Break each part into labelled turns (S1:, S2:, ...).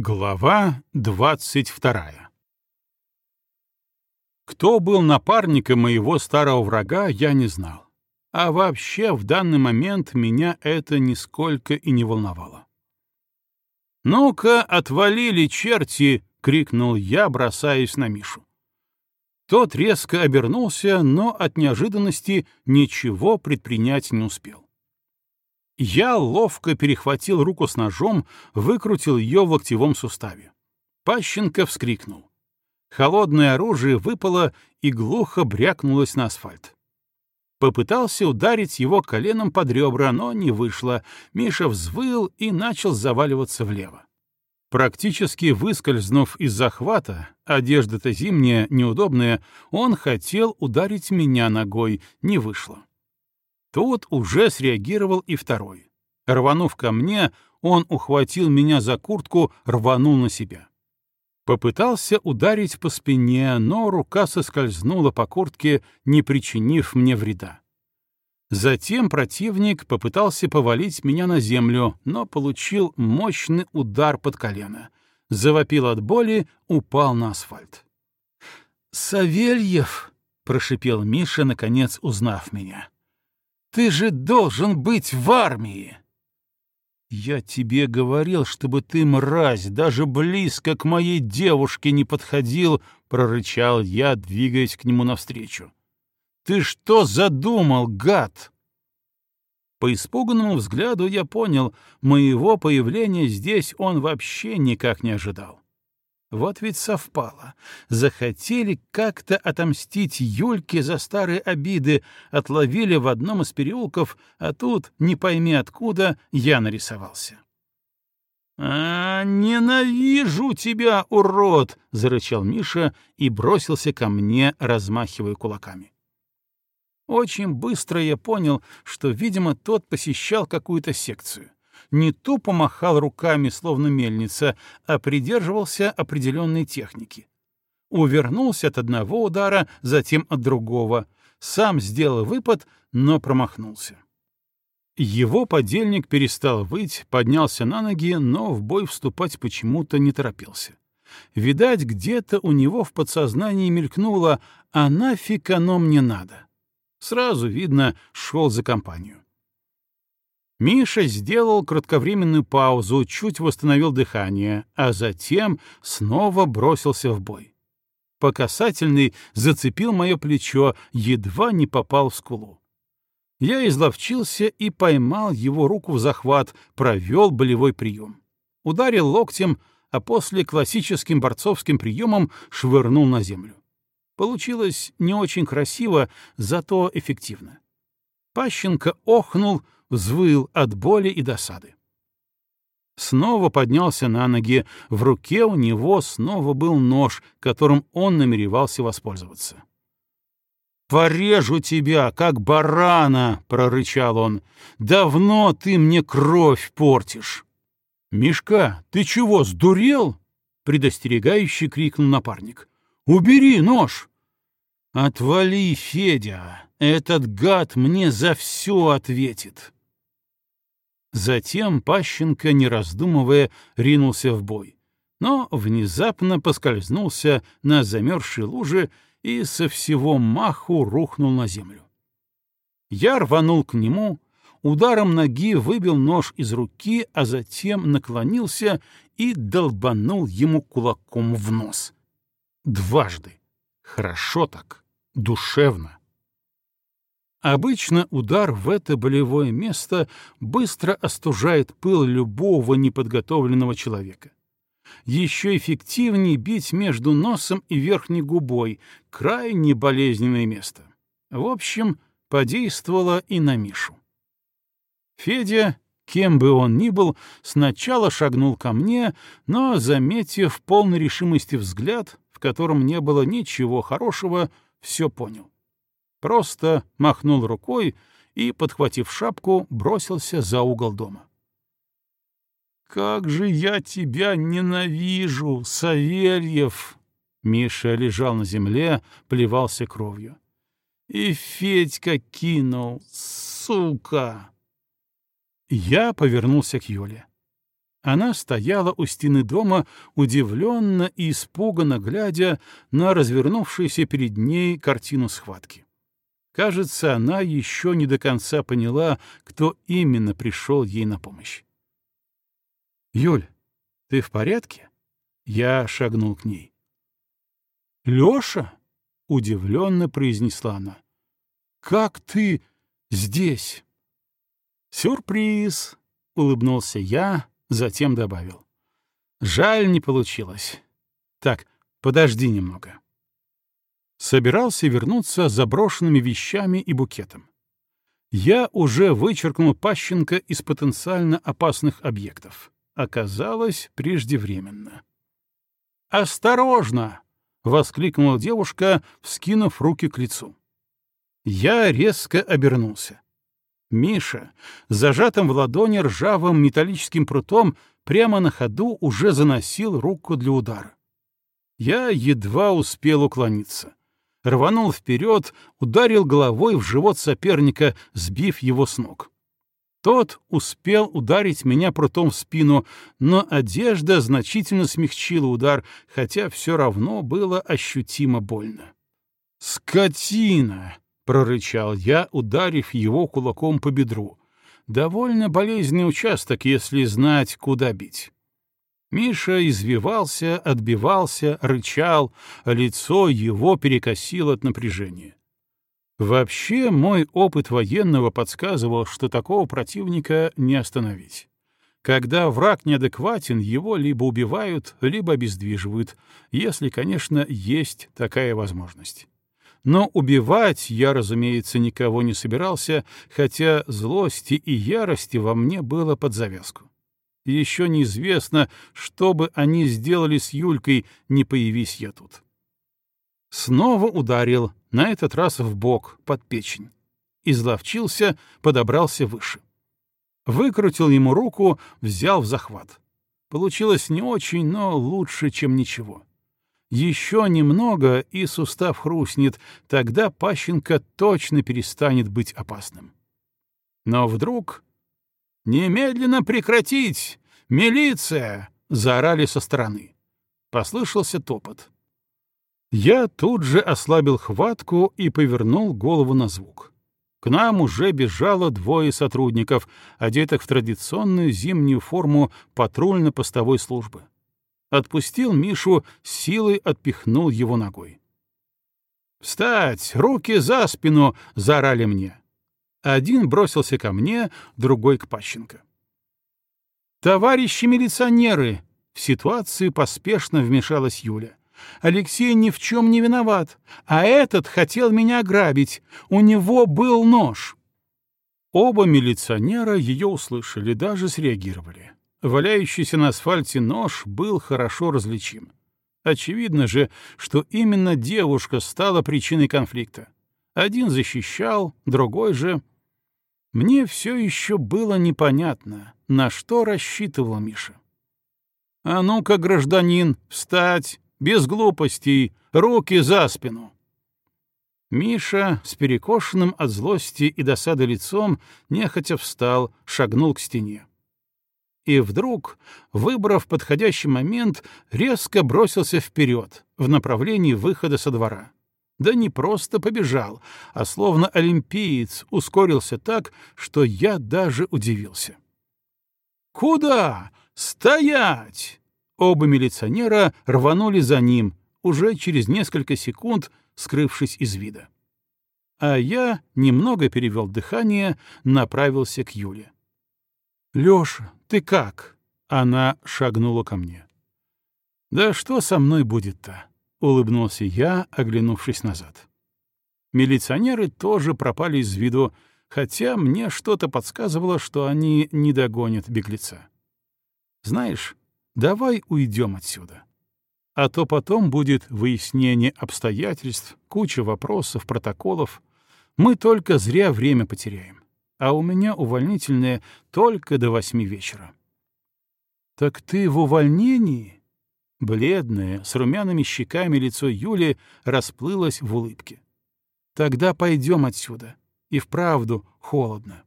S1: Глава двадцать вторая Кто был напарником моего старого врага, я не знал. А вообще, в данный момент меня это нисколько и не волновало. «Ну-ка, отвалили черти!» — крикнул я, бросаясь на Мишу. Тот резко обернулся, но от неожиданности ничего предпринять не успел. Я ловко перехватил руку с ножом, выкрутил ее в локтевом суставе. Пащенко вскрикнул. Холодное оружие выпало и глухо брякнулось на асфальт. Попытался ударить его коленом под ребра, но не вышло. Миша взвыл и начал заваливаться влево. Практически выскользнув из захвата, одежда-то зимняя, неудобная, он хотел ударить меня ногой, не вышло. Тут уже среагировал и второй. Рванув ко мне, он ухватил меня за куртку, рванул на себя. Попытался ударить по спине, но рука соскользнула по куртке, не причинив мне вреда. Затем противник попытался повалить меня на землю, но получил мощный удар под колено. Завопил от боли, упал на асфальт. «Савельев!» — прошипел Миша, наконец узнав меня. Ты же должен быть в армии!» «Я тебе говорил, чтобы ты, мразь, даже близко к моей девушке не подходил», — прорычал я, двигаясь к нему навстречу. «Ты что задумал, гад?» По испуганному взгляду я понял, моего появления здесь он вообще никак не ожидал. Вот ведь совпало. Захотели как-то отомстить Юльке за старые обиды, отловили в одном из переулков, а тут, не пойми откуда, я нарисовался. «А, ненавижу тебя, урод!» — зарычал Миша и бросился ко мне, размахивая кулаками. Очень быстро я понял, что, видимо, тот посещал какую-то секцию не тупо махал руками, словно мельница, а придерживался определенной техники. Увернулся от одного удара, затем от другого, сам сделал выпад, но промахнулся. Его подельник перестал выть, поднялся на ноги, но в бой вступать почему-то не торопился. Видать, где-то у него в подсознании мелькнуло «а нафиг оно мне надо». Сразу видно, шел за компанию. Миша сделал кратковременную паузу, чуть восстановил дыхание, а затем снова бросился в бой. По касательной зацепил мое плечо, едва не попал в скулу. Я изловчился и поймал его руку в захват, провел болевой прием. Ударил локтем, а после классическим борцовским приемом швырнул на землю. Получилось не очень красиво, зато эффективно. Пащенко охнул, взвыл от боли и досады. Снова поднялся на ноги, в руке у него снова был нож, которым он намеревался воспользоваться. «Порежу тебя, как барана!» — прорычал он. «Давно ты мне кровь портишь!» «Мишка, ты чего, сдурел?» — предостерегающе крикнул напарник. «Убери нож!» «Отвали, Федя! Этот гад мне за все ответит!» Затем Пащенко, не раздумывая, ринулся в бой, но внезапно поскользнулся на замерзшей луже и со всего маху рухнул на землю. Я рванул к нему, ударом ноги выбил нож из руки, а затем наклонился и долбанул ему кулаком в нос. Дважды. Хорошо так, душевно. Обычно удар в это болевое место быстро остужает пыл любого неподготовленного человека. Еще эффективнее бить между носом и верхней губой, крайне болезненное место. В общем, подействовало и на Мишу. Федя, кем бы он ни был, сначала шагнул ко мне, но, заметив полной решимости взгляд, в котором не было ничего хорошего, все понял. Просто махнул рукой и, подхватив шапку, бросился за угол дома. «Как же я тебя ненавижу, Савельев!» Миша лежал на земле, плевался кровью. «И Федька кинул, сука!» Я повернулся к Юле. Она стояла у стены дома, удивленно и испуганно глядя на развернувшуюся перед ней картину схватки. Кажется, она еще не до конца поняла, кто именно пришел ей на помощь. «Юль, ты в порядке?» Я шагнул к ней. «Леша?» — удивленно произнесла она. «Как ты здесь?» «Сюрприз!» — улыбнулся я, затем добавил. «Жаль, не получилось. Так, подожди немного». Собирался вернуться с заброшенными вещами и букетом. Я уже вычеркнул Пащенко из потенциально опасных объектов. Оказалось, преждевременно. «Осторожно!» — воскликнула девушка, вскинув руки к лицу. Я резко обернулся. Миша, зажатым в ладони ржавым металлическим прутом, прямо на ходу уже заносил руку для удара. Я едва успел уклониться. Рванул вперед, ударил головой в живот соперника, сбив его с ног. Тот успел ударить меня прутом в спину, но одежда значительно смягчила удар, хотя все равно было ощутимо больно. «Скотина!» прорычал я, ударив его кулаком по бедру. Довольно болезненный участок, если знать, куда бить. Миша извивался, отбивался, рычал, а лицо его перекосило от напряжения. Вообще, мой опыт военного подсказывал, что такого противника не остановить. Когда враг неадекватен, его либо убивают, либо обездвиживают, если, конечно, есть такая возможность. Но убивать я, разумеется, никого не собирался, хотя злости и ярости во мне было под завязку. Еще неизвестно, что бы они сделали с Юлькой, не появись я тут. Снова ударил, на этот раз в бок, под печень. Изловчился, подобрался выше. Выкрутил ему руку, взял в захват. Получилось не очень, но лучше, чем ничего. Еще немного, и сустав хрустнет, тогда Пащенко точно перестанет быть опасным. Но вдруг... «Немедленно прекратить! Милиция!» — заорали со стороны. Послышался топот. Я тут же ослабил хватку и повернул голову на звук. К нам уже бежало двое сотрудников, одетых в традиционную зимнюю форму патрульно-постовой службы отпустил Мишу, силой отпихнул его ногой. «Встать! Руки за спину!» — заорали мне. Один бросился ко мне, другой — к Пащенко. «Товарищи милиционеры!» — в ситуацию поспешно вмешалась Юля. «Алексей ни в чем не виноват, а этот хотел меня грабить. У него был нож». Оба милиционера ее услышали, даже среагировали. Валяющийся на асфальте нож был хорошо различим. Очевидно же, что именно девушка стала причиной конфликта. Один защищал, другой же... Мне все еще было непонятно, на что рассчитывал Миша. «А ну-ка, гражданин, встать! Без глупостей! Руки за спину!» Миша с перекошенным от злости и досады лицом нехотя встал, шагнул к стене и вдруг, выбрав подходящий момент, резко бросился вперед, в направлении выхода со двора. Да не просто побежал, а словно олимпиец ускорился так, что я даже удивился. «Куда? Стоять!» Оба милиционера рванули за ним, уже через несколько секунд скрывшись из вида. А я, немного перевел дыхание, направился к Юле. «Лёша, ты как?» Она шагнула ко мне. «Да что со мной будет-то?» — улыбнулся я, оглянувшись назад. Милиционеры тоже пропали из виду, хотя мне что-то подсказывало, что они не догонят беглеца. «Знаешь, давай уйдем отсюда. А то потом будет выяснение обстоятельств, куча вопросов, протоколов. Мы только зря время потеряем а у меня увольнительное только до восьми вечера. «Так ты в увольнении?» Бледное, с румяными щеками лицо Юли расплылось в улыбке. «Тогда пойдем отсюда. И вправду холодно».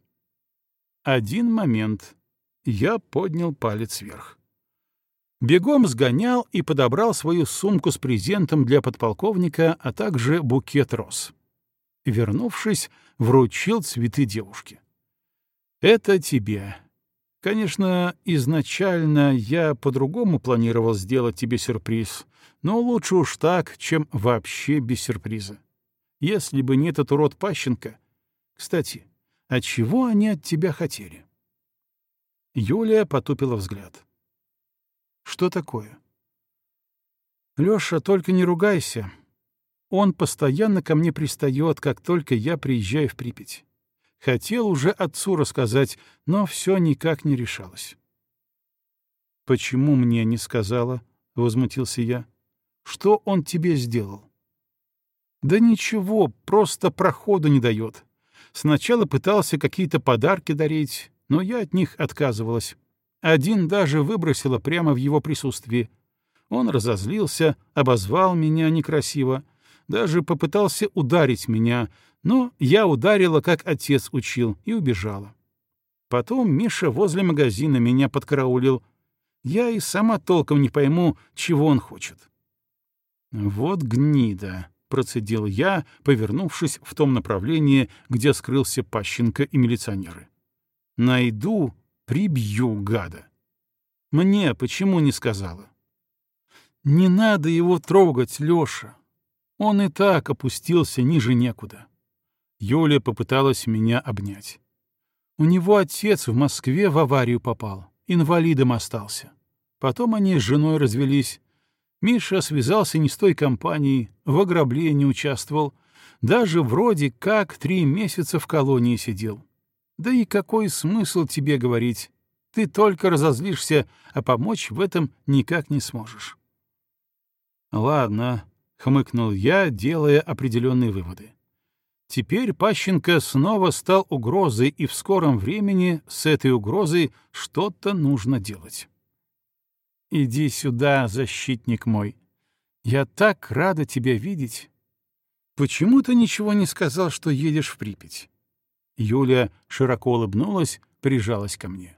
S1: Один момент. Я поднял палец вверх. Бегом сгонял и подобрал свою сумку с презентом для подполковника, а также букет роз. Вернувшись, вручил цветы девушке. «Это тебе. Конечно, изначально я по-другому планировал сделать тебе сюрприз, но лучше уж так, чем вообще без сюрприза. Если бы не этот урод Пащенко... Кстати, а чего они от тебя хотели?» Юлия потупила взгляд. Что такое? Лёша, только не ругайся. Он постоянно ко мне пристает, как только я приезжаю в Припять. Хотел уже отцу рассказать, но все никак не решалось. «Почему мне не сказала?» — возмутился я. «Что он тебе сделал?» «Да ничего, просто проходу не дает. Сначала пытался какие-то подарки дарить, но я от них отказывалась. Один даже выбросила прямо в его присутствии. Он разозлился, обозвал меня некрасиво, даже попытался ударить меня, но я ударила, как отец учил, и убежала. Потом Миша возле магазина меня подкараулил. Я и сама толком не пойму, чего он хочет. «Вот гнида», — процедил я, повернувшись в том направлении, где скрылся Пащенко и милиционеры. «Найду Прибью, гада. Мне почему не сказала? Не надо его трогать, Лёша. Он и так опустился ниже некуда. Юля попыталась меня обнять. У него отец в Москве в аварию попал, инвалидом остался. Потом они с женой развелись. Миша связался не с той компанией, в ограблении участвовал, даже вроде как три месяца в колонии сидел. Да и какой смысл тебе говорить? Ты только разозлишься, а помочь в этом никак не сможешь. Ладно, — хмыкнул я, делая определенные выводы. Теперь Пащенко снова стал угрозой, и в скором времени с этой угрозой что-то нужно делать. «Иди сюда, защитник мой. Я так рада тебя видеть. Почему ты ничего не сказал, что едешь в Припять? Юля широко улыбнулась, прижалась ко мне.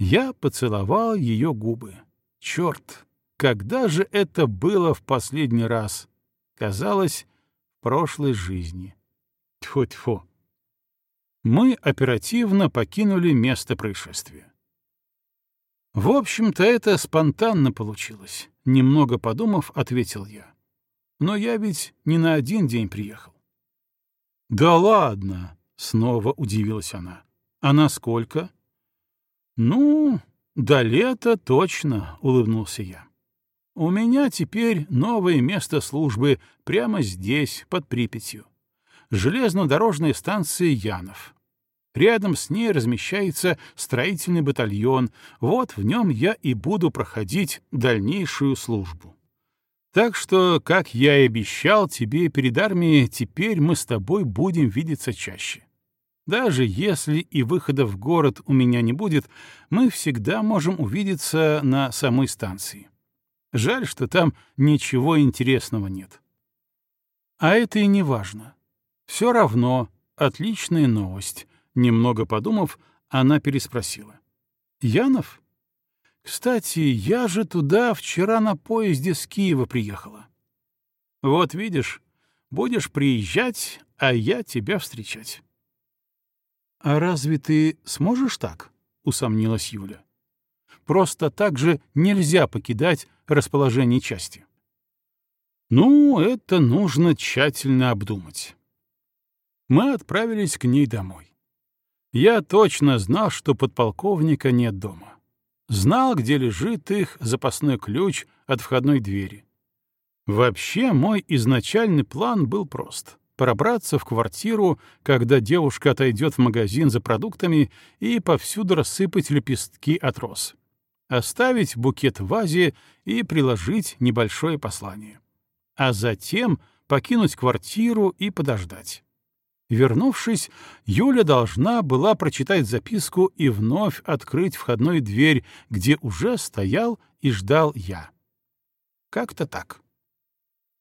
S1: Я поцеловал ее губы. Черт, когда же это было в последний раз? Казалось, в прошлой жизни. Тьфу-тьфу. Мы оперативно покинули место происшествия. В общем-то, это спонтанно получилось. Немного подумав, ответил я. Но я ведь не на один день приехал. Да ладно, Снова удивилась она. «А насколько?» «Ну, до лета точно», — улыбнулся я. «У меня теперь новое место службы прямо здесь, под Припятью. Железнодорожная станция Янов. Рядом с ней размещается строительный батальон, вот в нем я и буду проходить дальнейшую службу. Так что, как я и обещал тебе перед армией, теперь мы с тобой будем видеться чаще. Даже если и выхода в город у меня не будет, мы всегда можем увидеться на самой станции. Жаль, что там ничего интересного нет. А это и не важно. Все равно отличная новость. Немного подумав, она переспросила. «Янов? Кстати, я же туда вчера на поезде с Киева приехала. Вот видишь, будешь приезжать, а я тебя встречать». «А разве ты сможешь так?» — усомнилась Юля. «Просто так же нельзя покидать расположение части». «Ну, это нужно тщательно обдумать». Мы отправились к ней домой. Я точно знал, что подполковника нет дома. Знал, где лежит их запасной ключ от входной двери. Вообще, мой изначальный план был прост — пробраться в квартиру, когда девушка отойдет в магазин за продуктами и повсюду рассыпать лепестки от роз. Оставить букет в вазе и приложить небольшое послание. А затем покинуть квартиру и подождать. Вернувшись, Юля должна была прочитать записку и вновь открыть входную дверь, где уже стоял и ждал я. Как-то так.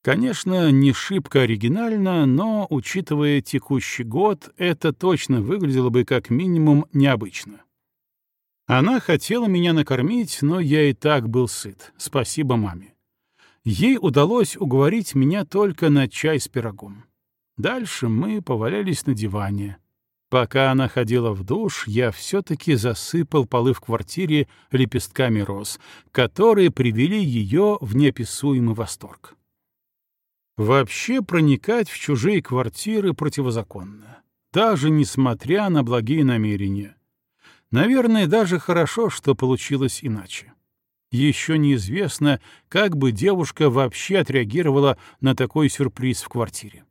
S1: Конечно, не шибко оригинально, но, учитывая текущий год, это точно выглядело бы как минимум необычно. Она хотела меня накормить, но я и так был сыт, спасибо маме. Ей удалось уговорить меня только на чай с пирогом. Дальше мы повалялись на диване. Пока она ходила в душ, я все-таки засыпал полы в квартире лепестками роз, которые привели ее в неописуемый восторг. Вообще проникать в чужие квартиры противозаконно, даже несмотря на благие намерения. Наверное, даже хорошо, что получилось иначе. Еще неизвестно, как бы девушка вообще отреагировала на такой сюрприз в квартире.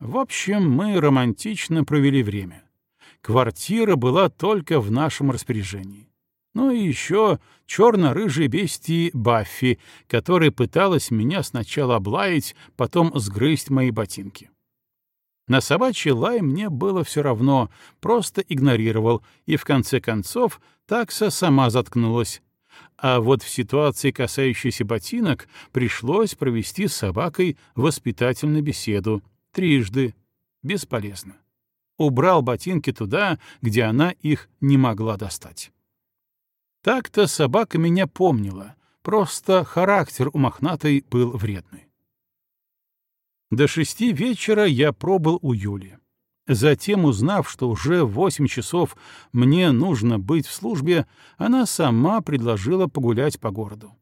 S1: В общем, мы романтично провели время. Квартира была только в нашем распоряжении. Ну и еще черно-рыжей бестии Баффи, которая пыталась меня сначала облаять, потом сгрызть мои ботинки. На собачий лай мне было все равно, просто игнорировал, и в конце концов такса сама заткнулась. А вот в ситуации, касающейся ботинок, пришлось провести с собакой воспитательную беседу, Трижды. Бесполезно. Убрал ботинки туда, где она их не могла достать. Так-то собака меня помнила, просто характер у мохнатой был вредный. До шести вечера я пробыл у Юли. Затем, узнав, что уже в восемь часов мне нужно быть в службе, она сама предложила погулять по городу.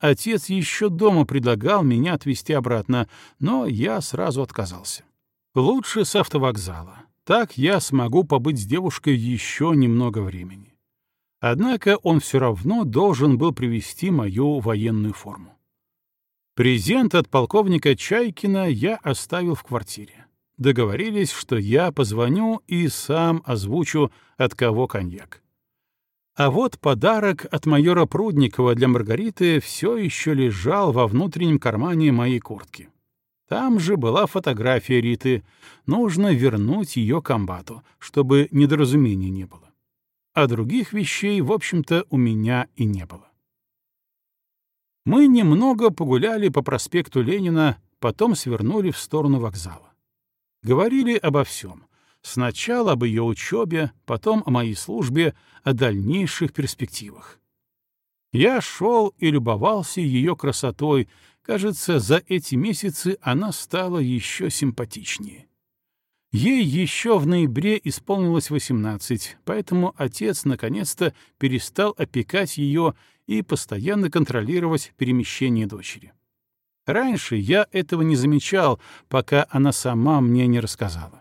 S1: Отец еще дома предлагал меня отвезти обратно, но я сразу отказался. Лучше с автовокзала. Так я смогу побыть с девушкой еще немного времени. Однако он все равно должен был привезти мою военную форму. Презент от полковника Чайкина я оставил в квартире. Договорились, что я позвоню и сам озвучу, от кого коньяк. А вот подарок от майора Прудникова для Маргариты все еще лежал во внутреннем кармане моей куртки. Там же была фотография Риты. Нужно вернуть ее комбату, чтобы недоразумений не было. А других вещей, в общем-то, у меня и не было. Мы немного погуляли по проспекту Ленина, потом свернули в сторону вокзала. Говорили обо всем. Сначала об ее учебе, потом о моей службе, о дальнейших перспективах. Я шел и любовался ее красотой. Кажется, за эти месяцы она стала еще симпатичнее. Ей еще в ноябре исполнилось 18, поэтому отец наконец-то перестал опекать ее и постоянно контролировать перемещение дочери. Раньше я этого не замечал, пока она сама мне не рассказала.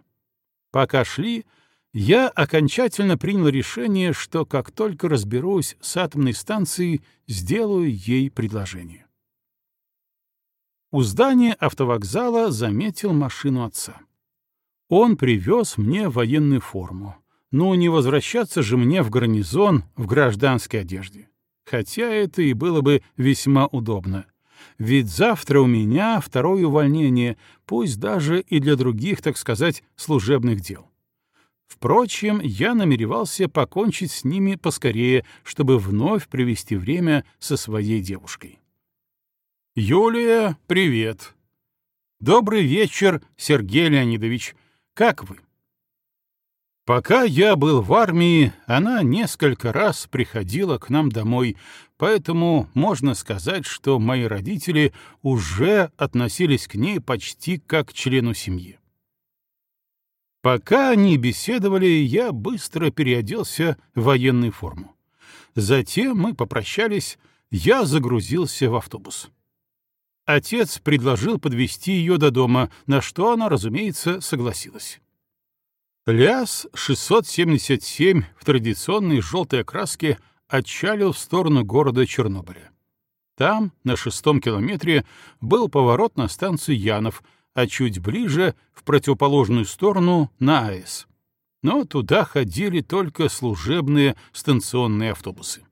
S1: Пока шли, я окончательно принял решение, что как только разберусь с атомной станцией, сделаю ей предложение. У здания автовокзала заметил машину отца. Он привез мне военную форму. Ну, не возвращаться же мне в гарнизон в гражданской одежде. Хотя это и было бы весьма удобно. Ведь завтра у меня второе увольнение, пусть даже и для других, так сказать, служебных дел. Впрочем, я намеревался покончить с ними поскорее, чтобы вновь провести время со своей девушкой. «Юлия, привет!» «Добрый вечер, Сергей Леонидович. Как вы?» Пока я был в армии, она несколько раз приходила к нам домой, поэтому можно сказать, что мои родители уже относились к ней почти как к члену семьи. Пока они беседовали, я быстро переоделся в военную форму. Затем мы попрощались, я загрузился в автобус. Отец предложил подвести ее до дома, на что она, разумеется, согласилась. ЛиАЗ-677 в традиционной желтой окраске отчалил в сторону города Чернобыля. Там, на шестом километре, был поворот на станцию Янов, а чуть ближе, в противоположную сторону, на АЭС. Но туда ходили только служебные станционные автобусы.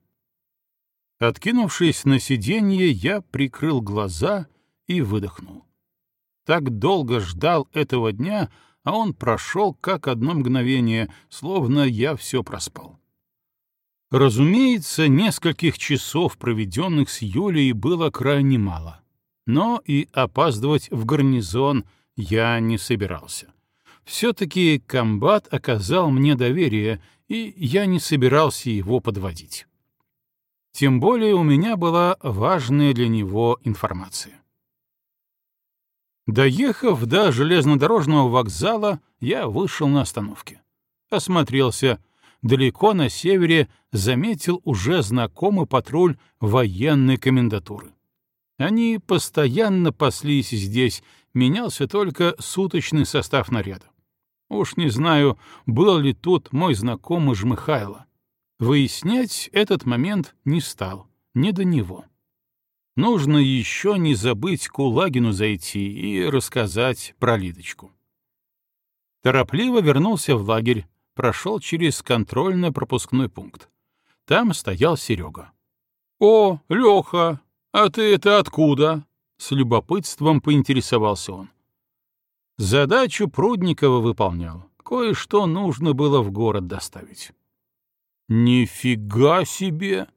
S1: Откинувшись на сиденье, я прикрыл глаза и выдохнул. Так долго ждал этого дня — а он прошел как одно мгновение, словно я все проспал. Разумеется, нескольких часов, проведенных с Юлей, было крайне мало. Но и опаздывать в гарнизон я не собирался. Все-таки комбат оказал мне доверие, и я не собирался его подводить. Тем более у меня была важная для него информация. Доехав до железнодорожного вокзала, я вышел на остановке. Осмотрелся. Далеко на севере заметил уже знакомый патруль военной комендатуры. Они постоянно паслись здесь, менялся только суточный состав наряда. Уж не знаю, был ли тут мой знакомый Жмыхайло. Выяснять этот момент не стал, не до него. Нужно еще не забыть к Улагину зайти и рассказать про Лидочку. Торопливо вернулся в лагерь, прошел через контрольно-пропускной пункт. Там стоял Серега. «О, Леха, а ты это откуда?» — с любопытством поинтересовался он. Задачу Прудникова выполнял. Кое-что нужно было в город доставить. «Нифига себе!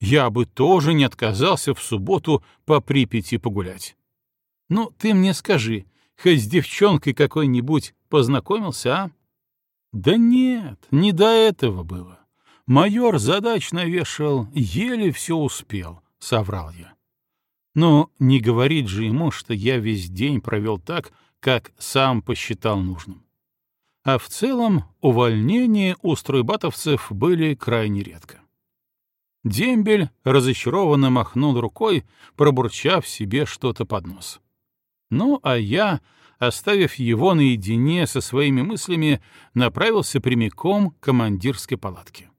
S1: Я бы тоже не отказался в субботу по Припяти погулять. Ну, ты мне скажи, хоть с девчонкой какой-нибудь познакомился, а?» «Да нет, не до этого было. Майор задач навешал, еле все успел», — соврал я. Но не говорить же ему, что я весь день провел так, как сам посчитал нужным. А в целом увольнения у стройбатовцев были крайне редко. Дембель разочарованно махнул рукой, пробурчав себе что-то под нос. Ну, а я, оставив его наедине со своими мыслями, направился прямиком к командирской палатке.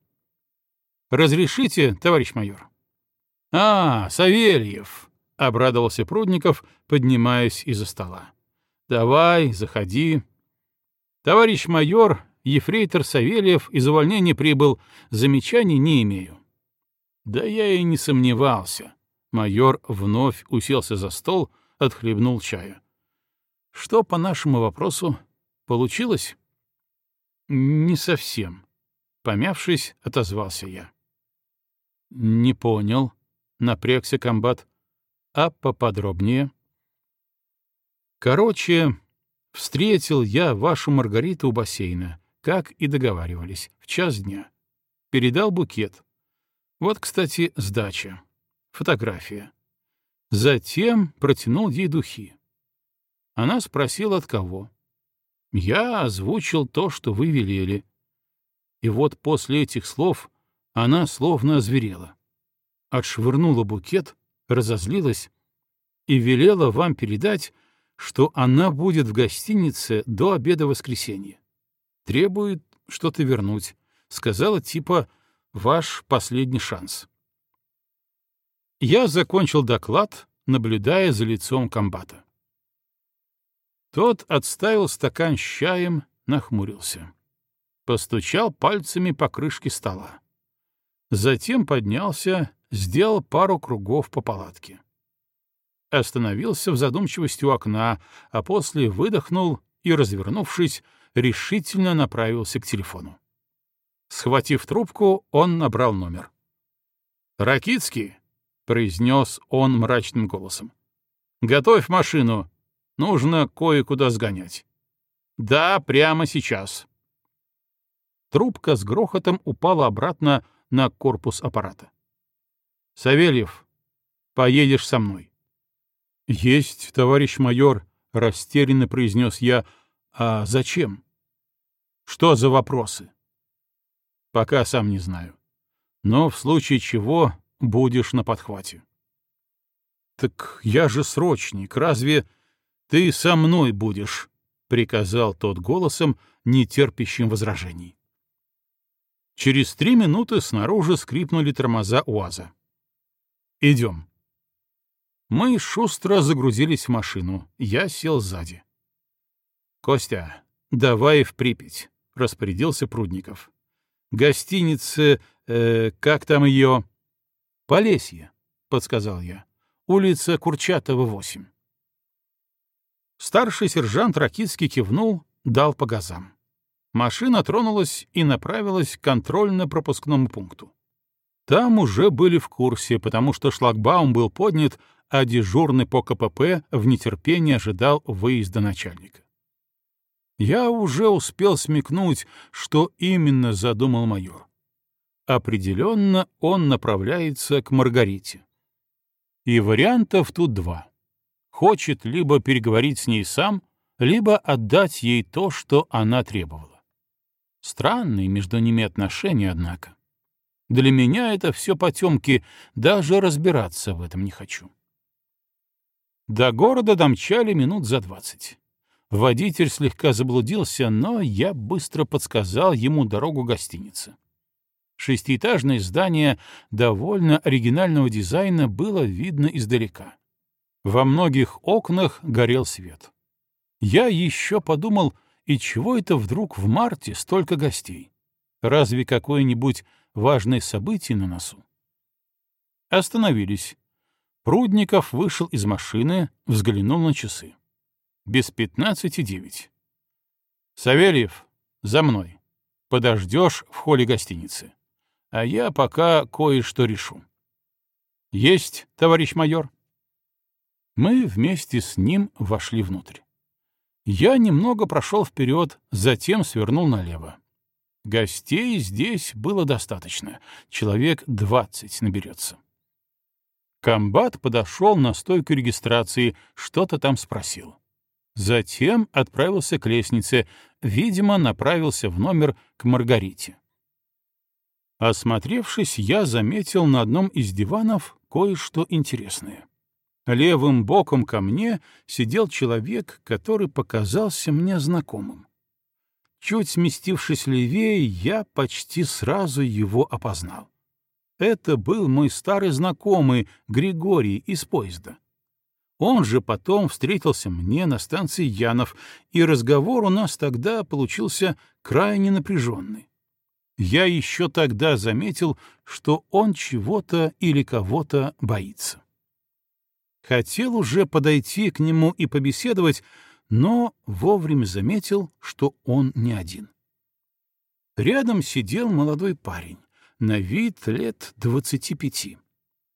S1: «Разрешите, товарищ майор?» «А, Савельев!» — обрадовался Прудников, поднимаясь из-за стола. Давай, заходи. Товарищ майор, ефрейтор Савельев из увольнения прибыл, замечаний не имею. Да я и не сомневался. Майор вновь уселся за стол, отхлебнул чая. Что по нашему вопросу получилось? Не совсем. Помявшись, отозвался я. Не понял, напрягся комбат. А поподробнее? Короче, встретил я вашу Маргариту у бассейна, как и договаривались, в час дня. Передал букет. Вот, кстати, сдача. Фотография. Затем протянул ей духи. Она спросила, от кого. Я озвучил то, что вы велели. И вот после этих слов она словно озверела. Отшвырнула букет, разозлилась и велела вам передать, что она будет в гостинице до обеда воскресенья. Требует что-то вернуть. Сказала типа «Ваш последний шанс». Я закончил доклад, наблюдая за лицом комбата. Тот отставил стакан с чаем, нахмурился. Постучал пальцами по крышке стола. Затем поднялся, сделал пару кругов по палатке остановился в задумчивости у окна, а после выдохнул и, развернувшись, решительно направился к телефону. Схватив трубку, он набрал номер. «Ракицкий», — произнес он мрачным голосом, — «готовь машину. Нужно кое-куда сгонять». «Да, прямо сейчас». Трубка с грохотом упала обратно на корпус аппарата. «Савельев, поедешь со мной». «Есть, товарищ майор», — растерянно произнес я. «А зачем?» «Что за вопросы?» «Пока сам не знаю. Но в случае чего будешь на подхвате». «Так я же срочник, разве ты со мной будешь?» — приказал тот голосом, не терпящим возражений. Через три минуты снаружи скрипнули тормоза УАЗа. «Идем». Мы шустро загрузились в машину. Я сел сзади. «Костя, давай в Припять», — распорядился Прудников. «Гостиница... Э, как там ее?» «Полесье», — подсказал я. «Улица Курчатова, 8». Старший сержант Ракитский кивнул, дал по газам. Машина тронулась и направилась к контрольно-пропускному пункту. Там уже были в курсе, потому что шлагбаум был поднят, а дежурный по КПП в нетерпении ожидал выезда начальника. Я уже успел смекнуть, что именно задумал майор. Определенно он направляется к Маргарите. И вариантов тут два. Хочет либо переговорить с ней сам, либо отдать ей то, что она требовала. Странные между ними отношения, однако. Для меня это все потемки, даже разбираться в этом не хочу. До города домчали минут за двадцать. Водитель слегка заблудился, но я быстро подсказал ему дорогу гостиницы. Шестиэтажное здание довольно оригинального дизайна было видно издалека. Во многих окнах горел свет. Я еще подумал, и чего это вдруг в марте столько гостей? Разве какое-нибудь важное событие на носу? Остановились. Прудников вышел из машины, взглянул на часы без пятнадцати девять. «Савельев, за мной. Подождешь в холле гостиницы. А я пока кое-что решу». «Есть, товарищ майор». Мы вместе с ним вошли внутрь. Я немного прошел вперед, затем свернул налево. Гостей здесь было достаточно, человек двадцать наберется. Комбат подошел на стойку регистрации, что-то там спросил. Затем отправился к лестнице, видимо, направился в номер к Маргарите. Осмотревшись, я заметил на одном из диванов кое-что интересное. Левым боком ко мне сидел человек, который показался мне знакомым. Чуть сместившись левее, я почти сразу его опознал. Это был мой старый знакомый Григорий из поезда. Он же потом встретился мне на станции Янов, и разговор у нас тогда получился крайне напряженный. Я еще тогда заметил, что он чего-то или кого-то боится. Хотел уже подойти к нему и побеседовать, но вовремя заметил, что он не один. Рядом сидел молодой парень, на вид лет двадцати пяти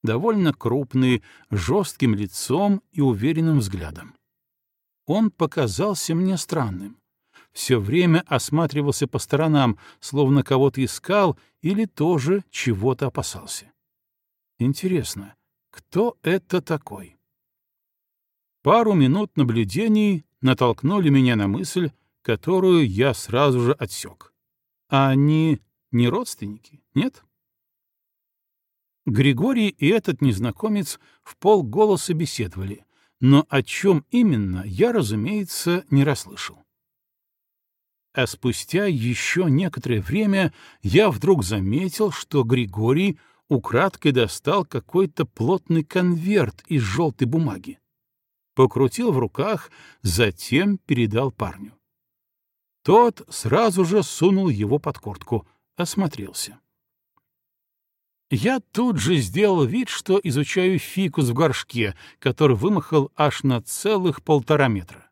S1: довольно крупный, жестким лицом и уверенным взглядом. Он показался мне странным. Все время осматривался по сторонам, словно кого-то искал или тоже чего-то опасался. Интересно, кто это такой? Пару минут наблюдений натолкнули меня на мысль, которую я сразу же отсек. А они не родственники, нет? Григорий и этот незнакомец в полголоса беседовали, но о чем именно, я, разумеется, не расслышал. А спустя еще некоторое время я вдруг заметил, что Григорий украдкой достал какой-то плотный конверт из желтой бумаги. Покрутил в руках, затем передал парню. Тот сразу же сунул его под куртку, осмотрелся. Я тут же сделал вид, что изучаю фикус в горшке, который вымахал аж на целых полтора метра.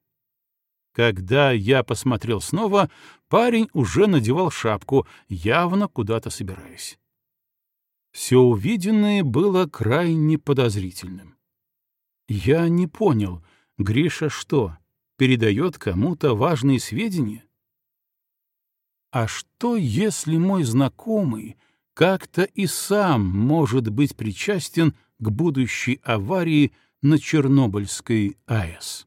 S1: Когда я посмотрел снова, парень уже надевал шапку, явно куда-то собираясь. Все увиденное было крайне подозрительным. Я не понял, Гриша что, передает кому-то важные сведения? А что, если мой знакомый как-то и сам может быть причастен к будущей аварии на Чернобыльской АЭС.